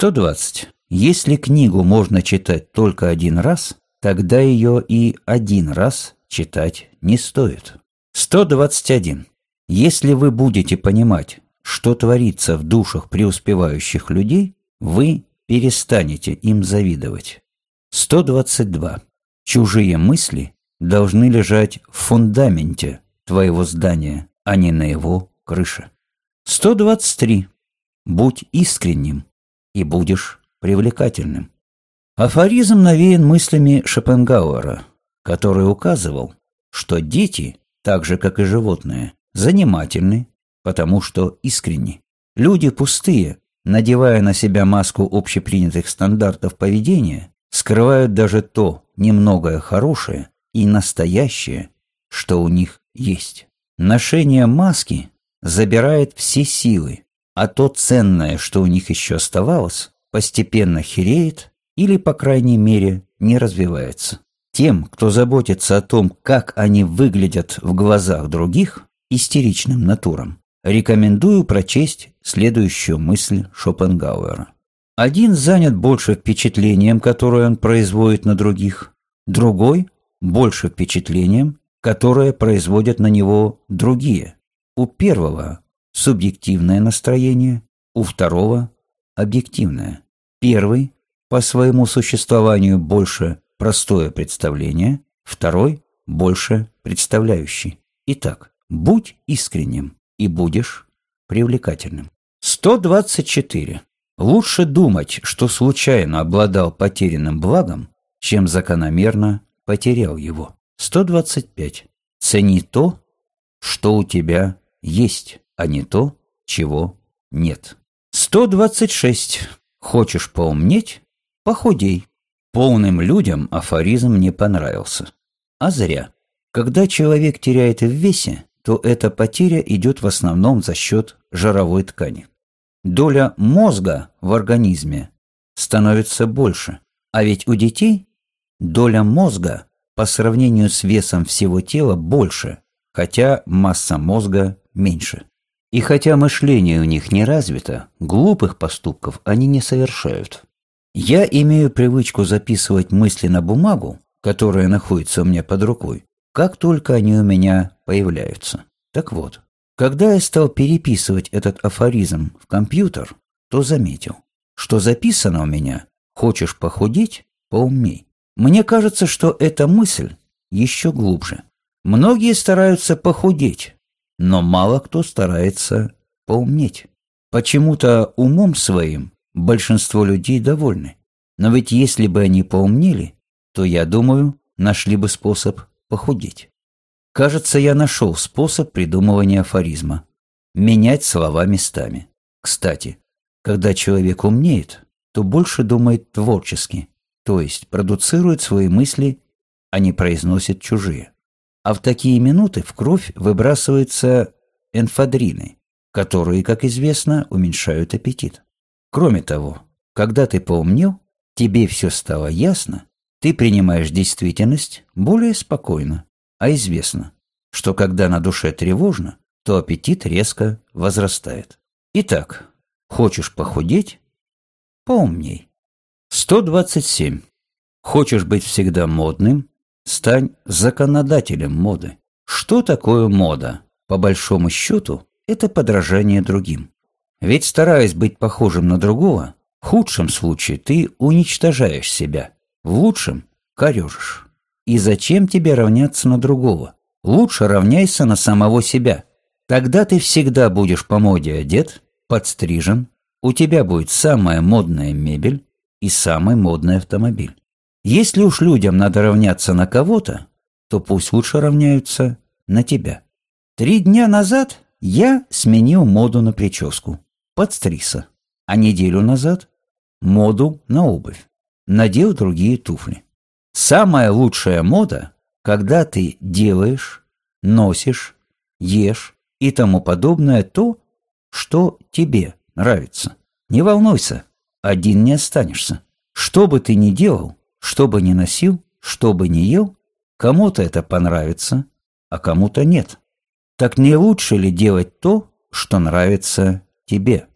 120. Если книгу можно читать только один раз, тогда ее и один раз читать не стоит. 121. Если вы будете понимать, что творится в душах преуспевающих людей, вы перестанете им завидовать. 122. Чужие мысли должны лежать в фундаменте твоего здания, а не на его крыше. 123. Будь искренним, и будешь привлекательным. Афоризм навеян мыслями Шопенгауэра, который указывал, что дети, так же как и животные, занимательны, потому что искренни. Люди пустые, надевая на себя маску общепринятых стандартов поведения, скрывают даже то немногое хорошее и настоящее, что у них есть. Ношение маски забирает все силы, а то ценное, что у них еще оставалось, постепенно хереет или, по крайней мере, не развивается. Тем, кто заботится о том, как они выглядят в глазах других, истеричным натурам, рекомендую прочесть следующую мысль Шопенгауэра. Один занят больше впечатлением, которое он производит на других, другой – больше впечатлением, которое производят на него другие. У первого субъективное настроение, у второго – объективное. Первый – по своему существованию больше простое представление, второй – больше представляющий. Итак, будь искренним и будешь привлекательным. 124. Лучше думать, что случайно обладал потерянным благом, чем закономерно потерял его. 125. Цени то, что у тебя есть а не то, чего нет. 126. Хочешь поумнеть? Похудей. Полным людям афоризм не понравился. А зря. Когда человек теряет в весе, то эта потеря идет в основном за счет жировой ткани. Доля мозга в организме становится больше, а ведь у детей доля мозга по сравнению с весом всего тела больше, хотя масса мозга меньше. И хотя мышление у них не развито, глупых поступков они не совершают. Я имею привычку записывать мысли на бумагу, которая находится у меня под рукой, как только они у меня появляются. Так вот, когда я стал переписывать этот афоризм в компьютер, то заметил, что записано у меня «Хочешь похудеть? Поумней». Мне кажется, что эта мысль еще глубже. Многие стараются похудеть, но мало кто старается поумнеть. Почему-то умом своим большинство людей довольны. Но ведь если бы они поумнели, то, я думаю, нашли бы способ похудеть. Кажется, я нашел способ придумывания афоризма. Менять слова местами. Кстати, когда человек умнеет, то больше думает творчески, то есть продуцирует свои мысли, а не произносит чужие. А в такие минуты в кровь выбрасываются энфадрины, которые, как известно, уменьшают аппетит. Кроме того, когда ты поумнел, тебе все стало ясно, ты принимаешь действительность более спокойно, а известно, что когда на душе тревожно, то аппетит резко возрастает. Итак, хочешь похудеть? Поумней. 127. Хочешь быть всегда модным? Стань законодателем моды. Что такое мода? По большому счету, это подражание другим. Ведь стараясь быть похожим на другого, в худшем случае ты уничтожаешь себя, в лучшем – корежишь. И зачем тебе равняться на другого? Лучше равняйся на самого себя. Тогда ты всегда будешь по моде одет, подстрижен, у тебя будет самая модная мебель и самый модный автомобиль. Если уж людям надо равняться на кого-то, то пусть лучше равняются на тебя. Три дня назад я сменил моду на прическу, подстригся, а неделю назад моду на обувь, надел другие туфли. Самая лучшая мода, когда ты делаешь, носишь, ешь и тому подобное то, что тебе нравится. Не волнуйся, один не останешься. Что бы ты ни делал, что бы ни носил, что бы ни ел, кому-то это понравится, а кому-то нет. Так не лучше ли делать то, что нравится тебе?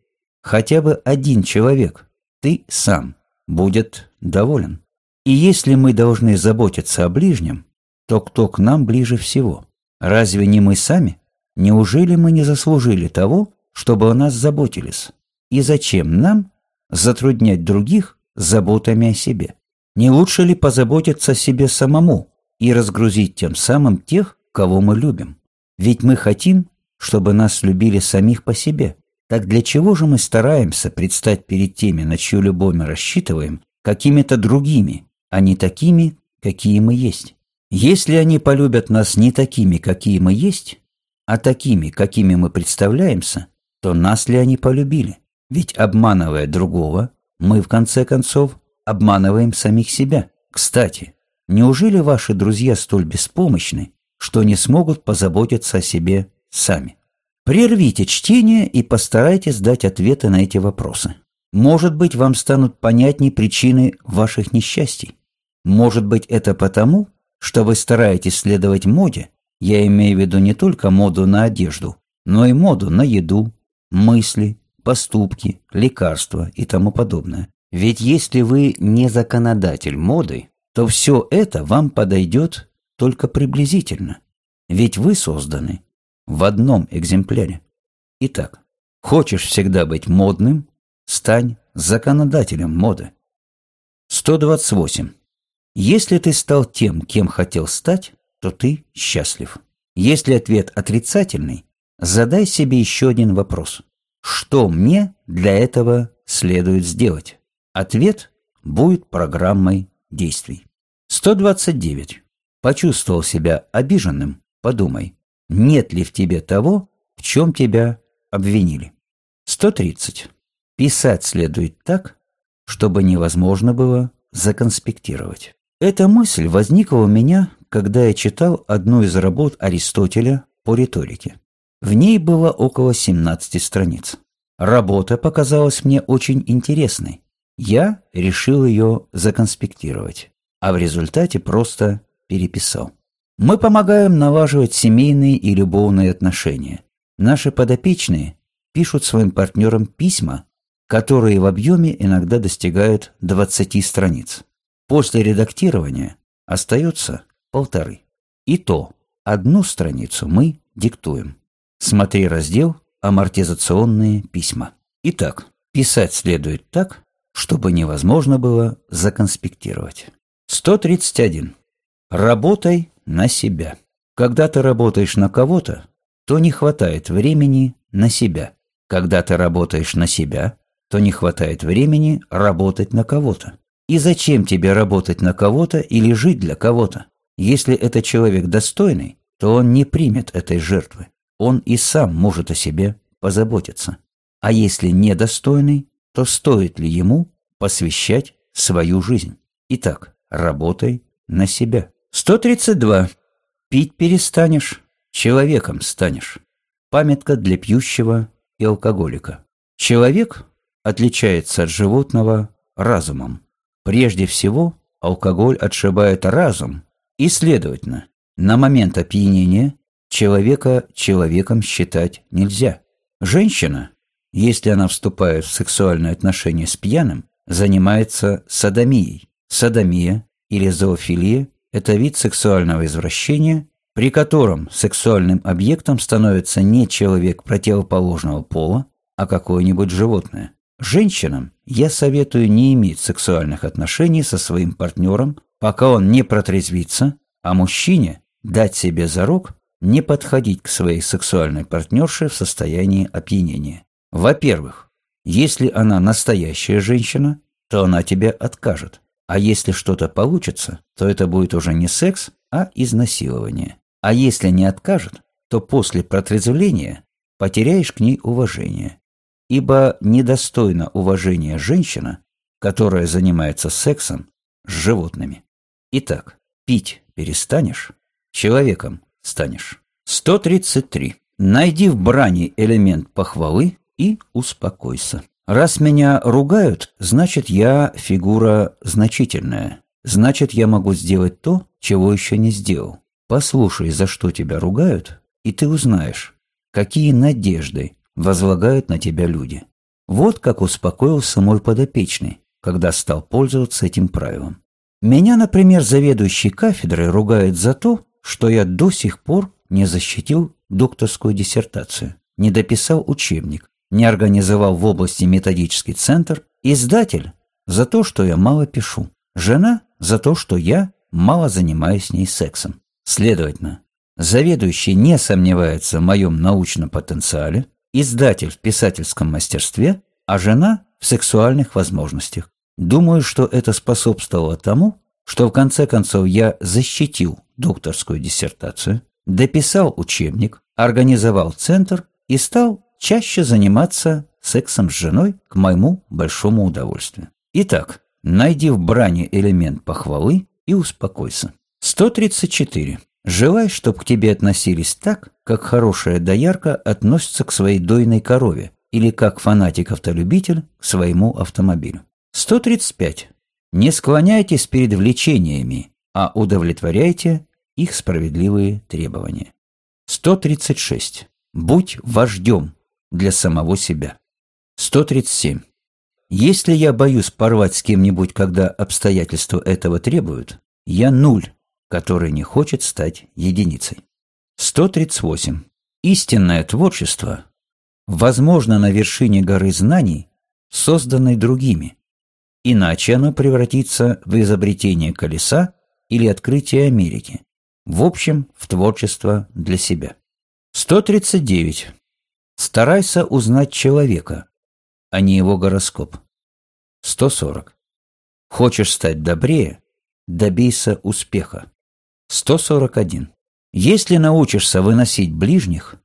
Хотя бы один человек ты сам будет доволен. И если мы должны заботиться о ближнем, то кто к нам ближе всего? Разве не мы сами? Неужели мы не заслужили того, чтобы о нас заботились? И зачем нам затруднять других заботами о себе? Не лучше ли позаботиться о себе самому и разгрузить тем самым тех, кого мы любим? Ведь мы хотим, чтобы нас любили самих по себе. Так для чего же мы стараемся предстать перед теми, на чью любовь мы рассчитываем, какими-то другими, а не такими, какие мы есть? Если они полюбят нас не такими, какие мы есть, а такими, какими мы представляемся, то нас ли они полюбили? Ведь обманывая другого, мы в конце концов обманываем самих себя. Кстати, неужели ваши друзья столь беспомощны, что не смогут позаботиться о себе сами? Прервите чтение и постарайтесь дать ответы на эти вопросы. Может быть, вам станут понятней причины ваших несчастий. Может быть, это потому, что вы стараетесь следовать моде, я имею в виду не только моду на одежду, но и моду на еду, мысли, поступки, лекарства и тому подобное. Ведь если вы не законодатель моды, то все это вам подойдет только приблизительно. Ведь вы созданы в одном экземпляре. Итак, хочешь всегда быть модным, стань законодателем моды. 128. Если ты стал тем, кем хотел стать, то ты счастлив. Если ответ отрицательный, задай себе еще один вопрос. Что мне для этого следует сделать? Ответ будет программой действий. 129. Почувствовал себя обиженным? Подумай, нет ли в тебе того, в чем тебя обвинили. 130. Писать следует так, чтобы невозможно было законспектировать. Эта мысль возникла у меня, когда я читал одну из работ Аристотеля по риторике. В ней было около 17 страниц. Работа показалась мне очень интересной. Я решил ее законспектировать, а в результате просто переписал. Мы помогаем налаживать семейные и любовные отношения. Наши подопечные пишут своим партнерам письма, которые в объеме иногда достигают 20 страниц. После редактирования остается полторы. И то одну страницу мы диктуем. Смотри раздел «Амортизационные письма». Итак, писать следует так, чтобы невозможно было законспектировать. 131. Работай на себя. Когда ты работаешь на кого-то, то не хватает времени на себя. Когда ты работаешь на себя, то не хватает времени работать на кого-то. И зачем тебе работать на кого-то или жить для кого-то? Если это человек достойный, то он не примет этой жертвы. Он и сам может о себе позаботиться. А если недостойный, то стоит ли ему посвящать свою жизнь? Итак, работай на себя. 132. Пить перестанешь, человеком станешь. Памятка для пьющего и алкоголика. Человек отличается от животного разумом. Прежде всего, алкоголь отшибает разум, и, следовательно, на момент опьянения человека человеком считать нельзя. Женщина, если она вступает в сексуальные отношения с пьяным, занимается садомией. Садомия или зоофилия – это вид сексуального извращения, при котором сексуальным объектом становится не человек противоположного пола, а какое-нибудь животное. Женщинам я советую не иметь сексуальных отношений со своим партнером, пока он не протрезвится, а мужчине дать себе зарок не подходить к своей сексуальной партнерше в состоянии опьянения. Во-первых, если она настоящая женщина, то она тебе откажет. А если что-то получится, то это будет уже не секс, а изнасилование. А если не откажет, то после протрезвления потеряешь к ней уважение ибо недостойна уважения женщина, которая занимается сексом с животными. Итак, пить перестанешь, человеком станешь. 133. Найди в брани элемент похвалы и успокойся. Раз меня ругают, значит я фигура значительная. Значит я могу сделать то, чего еще не сделал. Послушай, за что тебя ругают, и ты узнаешь, какие надежды возлагают на тебя люди. Вот как успокоился мой подопечный, когда стал пользоваться этим правилом. Меня, например, заведующий кафедрой ругает за то, что я до сих пор не защитил докторскую диссертацию, не дописал учебник, не организовал в области методический центр, издатель за то, что я мало пишу, жена за то, что я мало занимаюсь с ней сексом. Следовательно, заведующий не сомневается в моем научном потенциале, издатель в писательском мастерстве, а жена в сексуальных возможностях. Думаю, что это способствовало тому, что в конце концов я защитил докторскую диссертацию, дописал учебник, организовал центр и стал чаще заниматься сексом с женой к моему большому удовольствию. Итак, найди в брани элемент похвалы и успокойся. 134. Желай, чтобы к тебе относились так, как хорошая доярка относится к своей дойной корове или как фанатик-автолюбитель к своему автомобилю. 135. Не склоняйтесь перед влечениями, а удовлетворяйте их справедливые требования. 136. Будь вождем для самого себя. 137. Если я боюсь порвать с кем-нибудь, когда обстоятельства этого требуют, я нуль, который не хочет стать единицей. 138. Истинное творчество возможно на вершине горы знаний, созданной другими. Иначе оно превратится в изобретение колеса или открытие Америки. В общем, в творчество для себя. 139. Старайся узнать человека, а не его гороскоп. 140. Хочешь стать добрее? Добейся успеха. 141. Если научишься выносить ближних,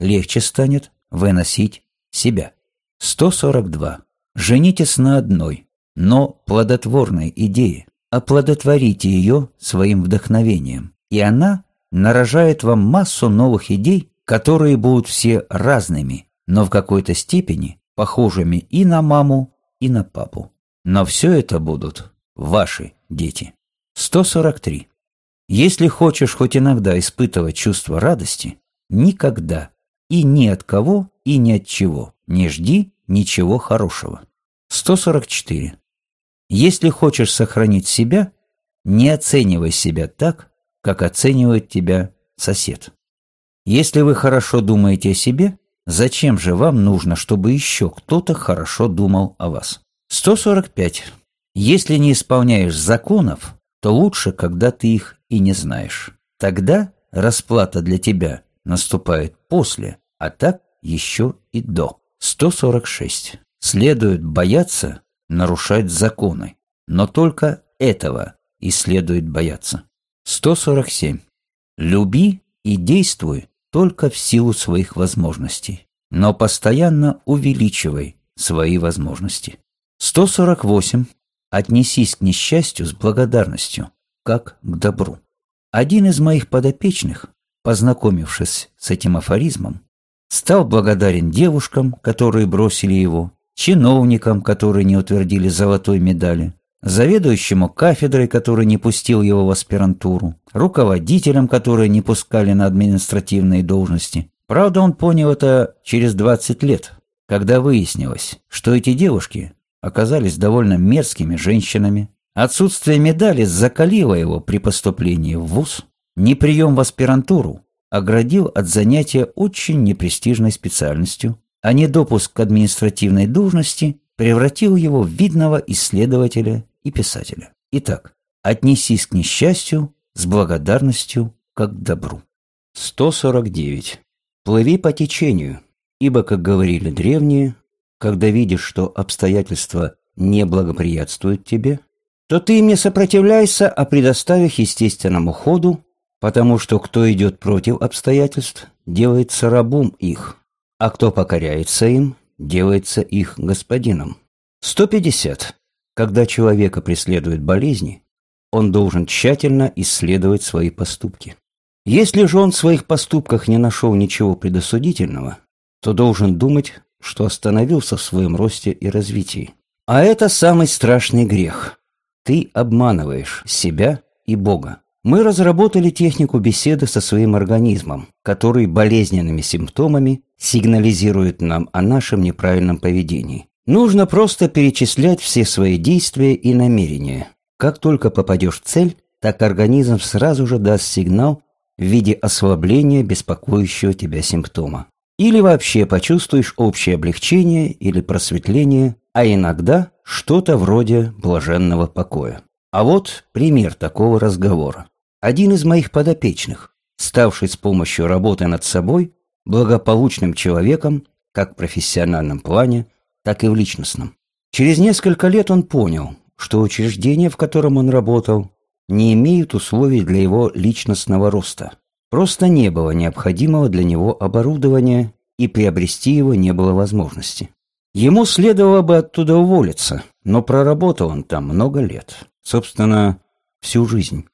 легче станет выносить себя. 142. Женитесь на одной, но плодотворной идее. Оплодотворите ее своим вдохновением, и она нарожает вам массу новых идей, которые будут все разными, но в какой-то степени похожими и на маму, и на папу. Но все это будут ваши дети. 143. Если хочешь хоть иногда испытывать чувство радости, никогда и ни от кого и ни от чего не жди ничего хорошего. 144. Если хочешь сохранить себя, не оценивай себя так, как оценивает тебя сосед. Если вы хорошо думаете о себе, зачем же вам нужно, чтобы еще кто-то хорошо думал о вас? 145. Если не исполняешь законов, то лучше, когда ты их и не знаешь. Тогда расплата для тебя наступает после, а так еще и до. 146. Следует бояться нарушать законы, но только этого и следует бояться. 147. Люби и действуй только в силу своих возможностей, но постоянно увеличивай свои возможности. 148. Отнесись к несчастью с благодарностью, как к добру. Один из моих подопечных, познакомившись с этим афоризмом, стал благодарен девушкам, которые бросили его, чиновникам, которые не утвердили золотой медали, заведующему кафедрой, который не пустил его в аспирантуру, руководителям, которые не пускали на административные должности. Правда, он понял это через 20 лет, когда выяснилось, что эти девушки оказались довольно мерзкими женщинами. Отсутствие медали закалило его при поступлении в ВУЗ. Неприем в аспирантуру оградил от занятия очень непрестижной специальностью, а недопуск к административной должности превратил его в видного исследователя и писателя. Итак, отнесись к несчастью с благодарностью как к добру. 149. Плыви по течению, ибо, как говорили древние, когда видишь, что обстоятельства не благоприятствуют тебе, то ты им не сопротивляйся, а предоставив естественному ходу, потому что кто идет против обстоятельств, делается рабом их, а кто покоряется им, делается их господином. 150. Когда человека преследуют болезни, он должен тщательно исследовать свои поступки. Если же он в своих поступках не нашел ничего предосудительного, то должен думать что остановился в своем росте и развитии. А это самый страшный грех. Ты обманываешь себя и Бога. Мы разработали технику беседы со своим организмом, который болезненными симптомами сигнализирует нам о нашем неправильном поведении. Нужно просто перечислять все свои действия и намерения. Как только попадешь в цель, так организм сразу же даст сигнал в виде ослабления беспокоящего тебя симптома. Или вообще почувствуешь общее облегчение или просветление, а иногда что-то вроде блаженного покоя. А вот пример такого разговора. Один из моих подопечных, ставший с помощью работы над собой благополучным человеком как в профессиональном плане, так и в личностном. Через несколько лет он понял, что учреждения, в котором он работал, не имеют условий для его личностного роста. Просто не было необходимого для него оборудования, и приобрести его не было возможности. Ему следовало бы оттуда уволиться, но проработал он там много лет. Собственно, всю жизнь.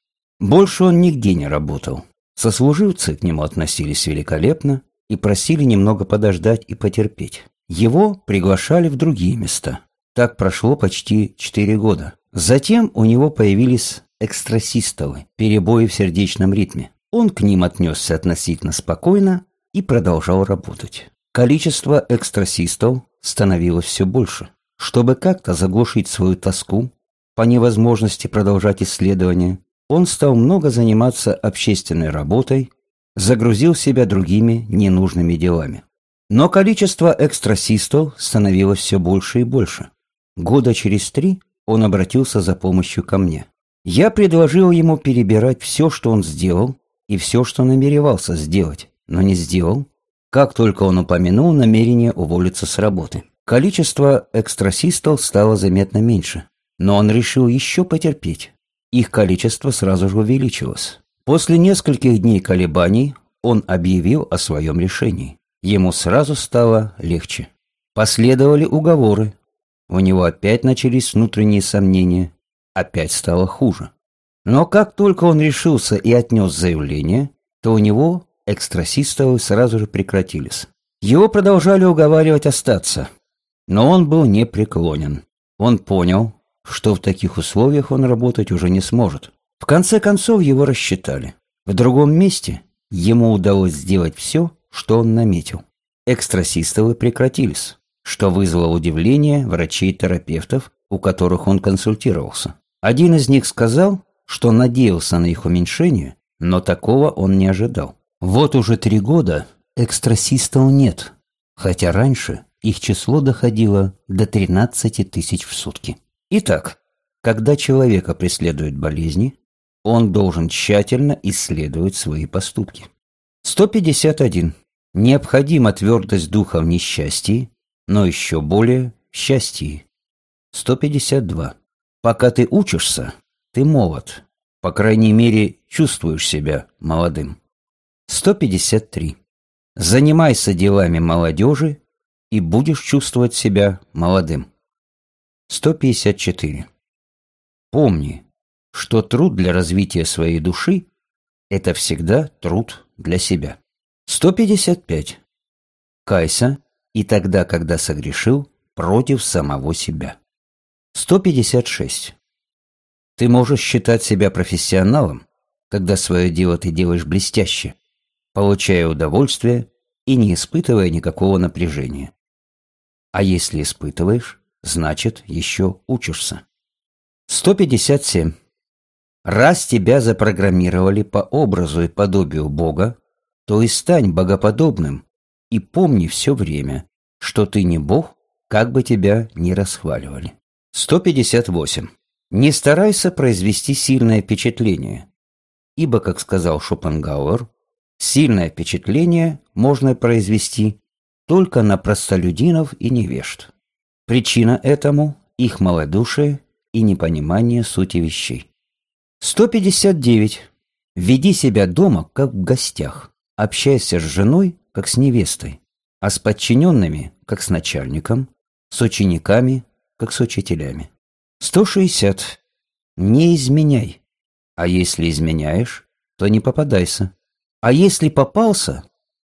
Больше он нигде не работал. Сослуживцы к нему относились великолепно и просили немного подождать и потерпеть. Его приглашали в другие места. Так прошло почти четыре года. Затем у него появились экстрасистолы, перебои в сердечном ритме. Он к ним отнесся относительно спокойно и продолжал работать. Количество экстрасистов становилось все больше. Чтобы как-то заглушить свою тоску, по невозможности продолжать исследования, он стал много заниматься общественной работой, загрузил себя другими ненужными делами. Но количество экстрасистов становилось все больше и больше. Года через три он обратился за помощью ко мне. Я предложил ему перебирать все, что он сделал, и все, что намеревался сделать, но не сделал, как только он упомянул намерение уволиться с работы. Количество экстрасистов стало заметно меньше, но он решил еще потерпеть. Их количество сразу же увеличилось. После нескольких дней колебаний он объявил о своем решении. Ему сразу стало легче. Последовали уговоры. У него опять начались внутренние сомнения. Опять стало хуже. Но как только он решился и отнес заявление, то у него экстрасистовы сразу же прекратились. Его продолжали уговаривать остаться, но он был непреклонен. Он понял, что в таких условиях он работать уже не сможет. В конце концов его рассчитали. В другом месте ему удалось сделать все, что он наметил. Экстрасистовы прекратились, что вызвало удивление врачей-терапевтов, у которых он консультировался. Один из них сказал, что надеялся на их уменьшение, но такого он не ожидал. Вот уже три года экстрасистов нет, хотя раньше их число доходило до 13 тысяч в сутки. Итак, когда человека преследуют болезни, он должен тщательно исследовать свои поступки. 151. Необходима твердость духа в несчастье, но еще более в счастье. 152. Пока ты учишься, ты молод. По крайней мере, чувствуешь себя молодым. 153. Занимайся делами молодежи и будешь чувствовать себя молодым. 154. Помни, что труд для развития своей души – это всегда труд для себя. 155. Кайся и тогда, когда согрешил, против самого себя. 156. Ты можешь считать себя профессионалом, когда свое дело ты делаешь блестяще, получая удовольствие и не испытывая никакого напряжения. А если испытываешь, значит, еще учишься. 157. Раз тебя запрограммировали по образу и подобию Бога, то и стань богоподобным и помни все время, что ты не Бог, как бы тебя ни расхваливали. 158. Не старайся произвести сильное впечатление, ибо, как сказал Шопенгауэр, сильное впечатление можно произвести только на простолюдинов и невежд. Причина этому – их малодушие и непонимание сути вещей. 159. Веди себя дома, как в гостях. Общайся с женой, как с невестой, а с подчиненными, как с начальником, с учениками, как с учителями. 160. Не изменяй. А если изменяешь, то не попадайся. А если попался,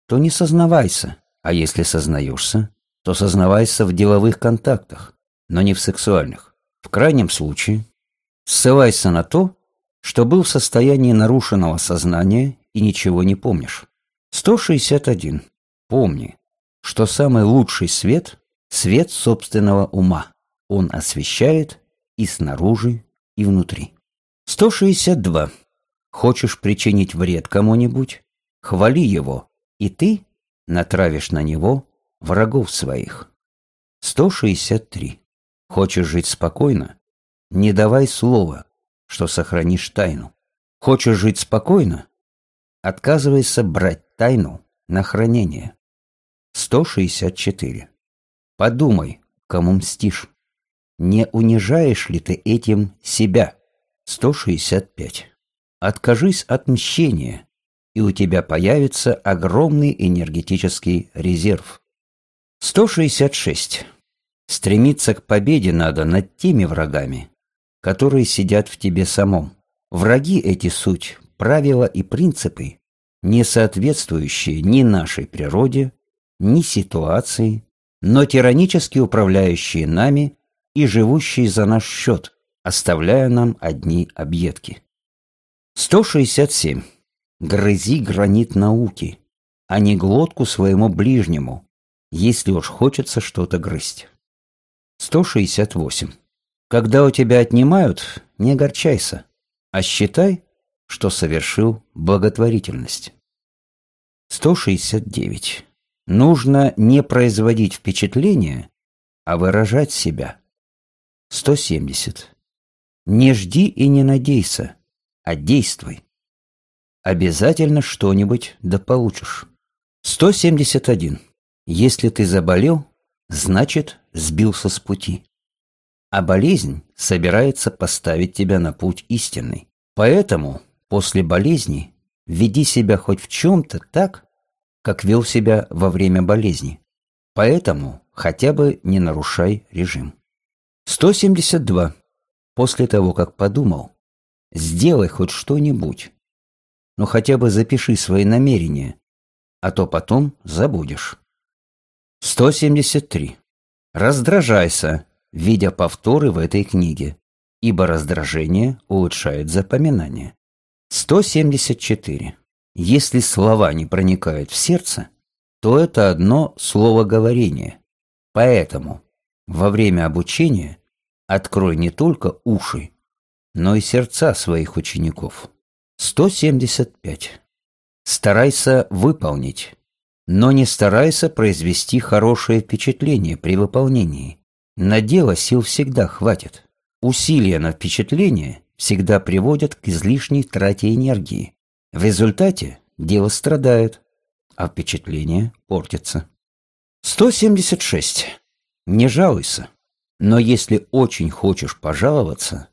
то не сознавайся. А если сознаешься, то сознавайся в деловых контактах, но не в сексуальных. В крайнем случае, ссылайся на то, что был в состоянии нарушенного сознания и ничего не помнишь. 161. Помни, что самый лучший свет свет собственного ума. Он освещает и снаружи, и внутри. 162. Хочешь причинить вред кому-нибудь? Хвали его, и ты натравишь на него врагов своих. 163. Хочешь жить спокойно? Не давай слова, что сохранишь тайну. Хочешь жить спокойно? Отказывайся брать тайну на хранение. 164. Подумай, кому мстишь. Не унижаешь ли ты этим себя? 165. Откажись от мщения, и у тебя появится огромный энергетический резерв. 166. Стремиться к победе надо над теми врагами, которые сидят в тебе самом. Враги эти суть, правила и принципы, не соответствующие ни нашей природе, ни ситуации, но тиранически управляющие нами и живущие за наш счет, оставляя нам одни объедки. 167. Грызи гранит науки, а не глотку своему ближнему, если уж хочется что-то грызть. 168. Когда у тебя отнимают, не огорчайся, а считай, что совершил благотворительность. 169. Нужно не производить впечатление, а выражать себя. 170. Не жди и не надейся, а действуй. Обязательно что-нибудь да получишь. 171. Если ты заболел, значит, сбился с пути. А болезнь собирается поставить тебя на путь истинный. Поэтому после болезни веди себя хоть в чем-то так, как вел себя во время болезни. Поэтому хотя бы не нарушай режим. 172. После того, как подумал, сделай хоть что-нибудь. Но хотя бы запиши свои намерения, а то потом забудешь. 173. Раздражайся, видя повторы в этой книге, ибо раздражение улучшает запоминание. 174. Если слова не проникают в сердце, то это одно словоговорение. Поэтому во время обучения открой не только уши, но и сердца своих учеников. 175. Старайся выполнить, но не старайся произвести хорошее впечатление при выполнении. На дело сил всегда хватит. Усилия на впечатление всегда приводят к излишней трате энергии. В результате дело страдает, а впечатление портится. 176. Не жалуйся. Но если очень хочешь пожаловаться,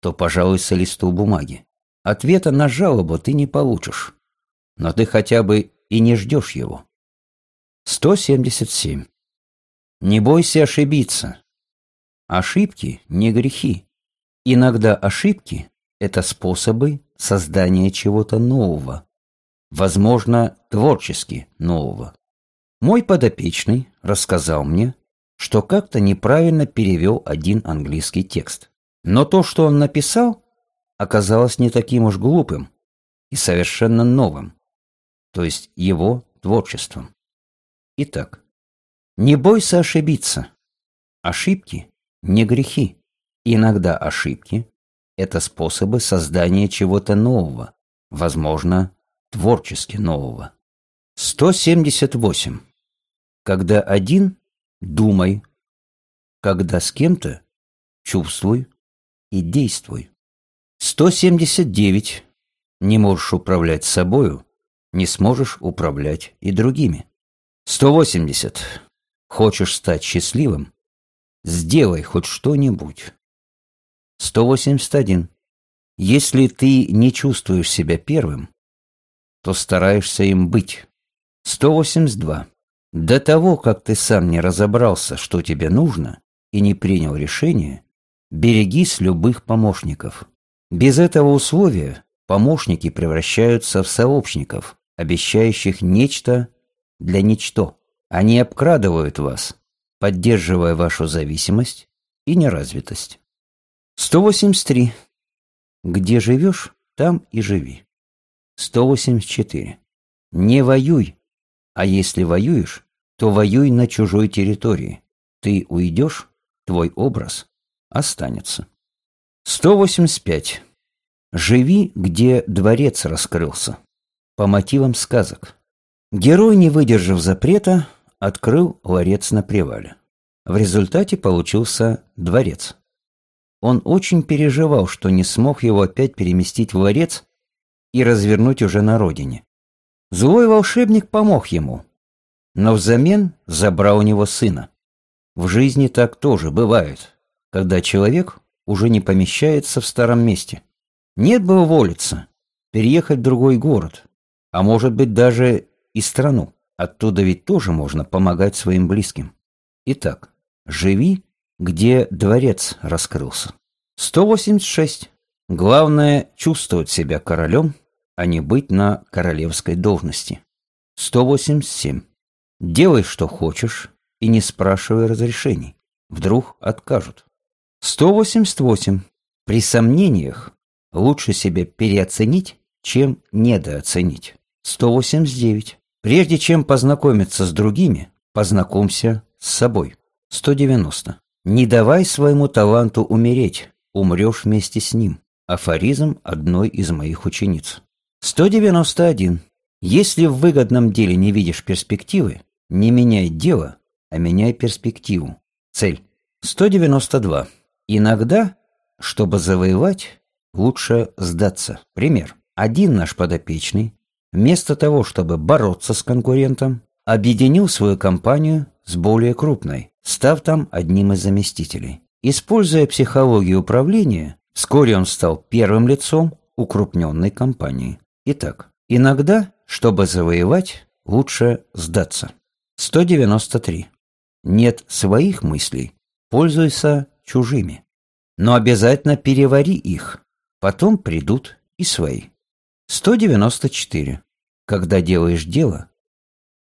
то пожалуйся листу бумаги. Ответа на жалобу ты не получишь, но ты хотя бы и не ждешь его. 177. Не бойся ошибиться. Ошибки не грехи. Иногда ошибки – это способы создания чего-то нового, возможно, творчески нового. Мой подопечный рассказал мне, что как-то неправильно перевел один английский текст. Но то, что он написал, оказалось не таким уж глупым и совершенно новым, то есть его творчеством. Итак, не бойся ошибиться. Ошибки не грехи. Иногда ошибки – это способы создания чего-то нового, возможно, творчески нового. 178. Когда один – думай. Когда с кем-то – чувствуй и действуй. 179. Не можешь управлять собою, не сможешь управлять и другими. 180. Хочешь стать счастливым? Сделай хоть что-нибудь. 181. Если ты не чувствуешь себя первым, то стараешься им быть. 182. До того, как ты сам не разобрался, что тебе нужно, и не принял решение, берегись любых помощников. Без этого условия помощники превращаются в сообщников, обещающих нечто для ничто. Они обкрадывают вас, поддерживая вашу зависимость и неразвитость. 183. Где живешь, там и живи. 184. Не воюй, а если воюешь, то воюй на чужой территории. Ты уйдешь, твой образ останется. 185. Живи, где дворец раскрылся. По мотивам сказок. Герой, не выдержав запрета, открыл ларец на привале. В результате получился дворец. Он очень переживал, что не смог его опять переместить в ларец и развернуть уже на родине. Злой волшебник помог ему, но взамен забрал у него сына. В жизни так тоже бывает, когда человек уже не помещается в старом месте. Нет бы уволиться, переехать в другой город, а может быть даже и страну. Оттуда ведь тоже можно помогать своим близким. Итак, живи, где дворец раскрылся. 186. Главное – чувствовать себя королем, а не быть на королевской должности. 187. Делай, что хочешь, и не спрашивай разрешений. Вдруг откажут. 188. При сомнениях лучше себя переоценить, чем недооценить. 189. Прежде чем познакомиться с другими, познакомься с собой. 190. Не давай своему таланту умереть, умрешь вместе с ним. Афоризм одной из моих учениц. 191. Если в выгодном деле не видишь перспективы, не меняй дело, а меняй перспективу. Цель. 192. Иногда, чтобы завоевать, лучше сдаться. Пример. Один наш подопечный, вместо того, чтобы бороться с конкурентом, объединил свою компанию с более крупной, став там одним из заместителей. Используя психологию управления, вскоре он стал первым лицом укрупненной компании. Итак, иногда, чтобы завоевать, лучше сдаться. 193. Нет своих мыслей, пользуйся чужими. Но обязательно перевари их, потом придут и свои. 194. Когда делаешь дело,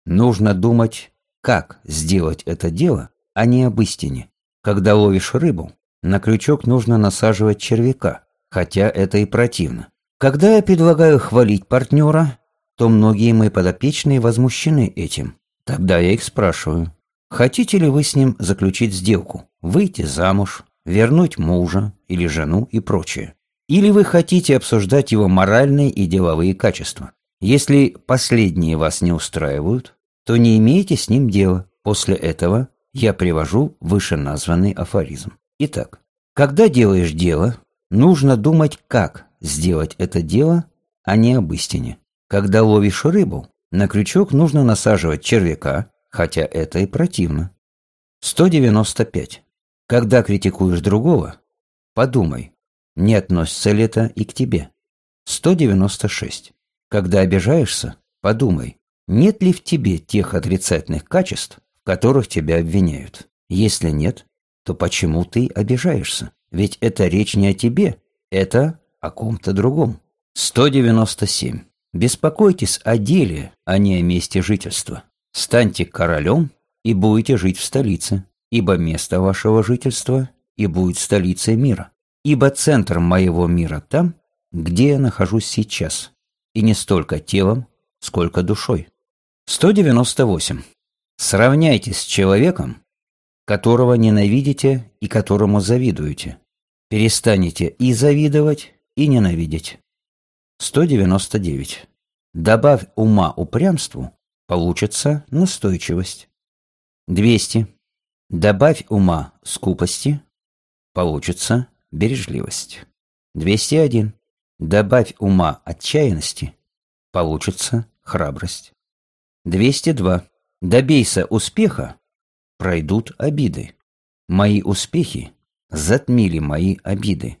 нужно думать, как сделать это дело, а не об истине. Когда ловишь рыбу, на крючок нужно насаживать червяка, хотя это и противно. Когда я предлагаю хвалить партнера, то многие мои подопечные возмущены этим. Тогда я их спрашиваю, хотите ли вы с ним заключить сделку, выйти замуж, вернуть мужа или жену и прочее. Или вы хотите обсуждать его моральные и деловые качества. Если последние вас не устраивают, то не имеете с ним дела. После этого я привожу вышеназванный афоризм. Итак, когда делаешь дело, нужно думать, как сделать это дело, а не об истине. Когда ловишь рыбу, на крючок нужно насаживать червяка, хотя это и противно. 195. Когда критикуешь другого, подумай, не относится ли это и к тебе. 196. Когда обижаешься, подумай, нет ли в тебе тех отрицательных качеств, в которых тебя обвиняют. Если нет, то почему ты обижаешься? Ведь это речь не о тебе, это о ком-то другом. 197. Беспокойтесь о деле, а не о месте жительства. Станьте королем и будете жить в столице, ибо место вашего жительства и будет столицей мира. Ибо центр моего мира там, где я нахожусь сейчас, и не столько телом, сколько душой. 198. Сравняйтесь с человеком, которого ненавидите и которому завидуете. Перестанете и завидовать, и ненавидеть. 199. Добавь ума упрямству, получится настойчивость. 200. Добавь ума скупости, получится бережливость. 201. Добавь ума отчаянности, получится храбрость. 202. Добейся успеха, пройдут обиды. Мои успехи затмили мои обиды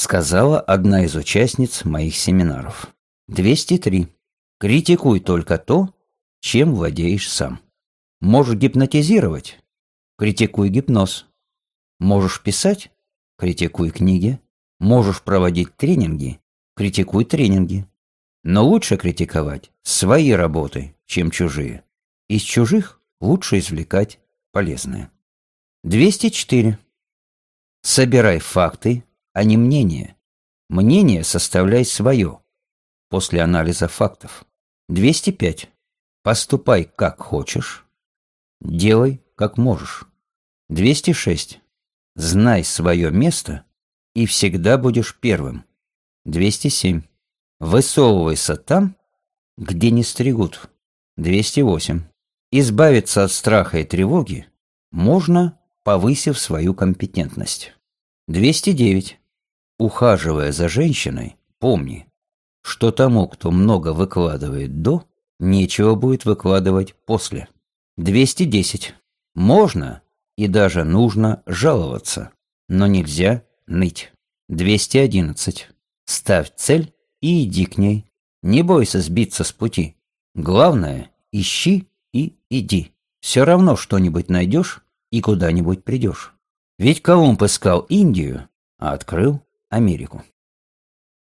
сказала одна из участниц моих семинаров. 203. Критикуй только то, чем владеешь сам. Можешь гипнотизировать? Критикуй гипноз. Можешь писать? Критикуй книги. Можешь проводить тренинги? Критикуй тренинги. Но лучше критиковать свои работы, чем чужие. Из чужих лучше извлекать полезное. 204. Собирай факты, а не мнение. Мнение составляй свое, после анализа фактов. 205. Поступай как хочешь, делай как можешь. 206. Знай свое место и всегда будешь первым. 207. Высовывайся там, где не стригут. 208. Избавиться от страха и тревоги можно, повысив свою компетентность. 209. Ухаживая за женщиной, помни, что тому, кто много выкладывает до, нечего будет выкладывать после. 210. Можно и даже нужно жаловаться, но нельзя ныть. 211. Ставь цель и иди к ней. Не бойся сбиться с пути. Главное, ищи и иди. Все равно что-нибудь найдешь и куда-нибудь придешь. Ведь Колумб искал Индию, а открыл Америку.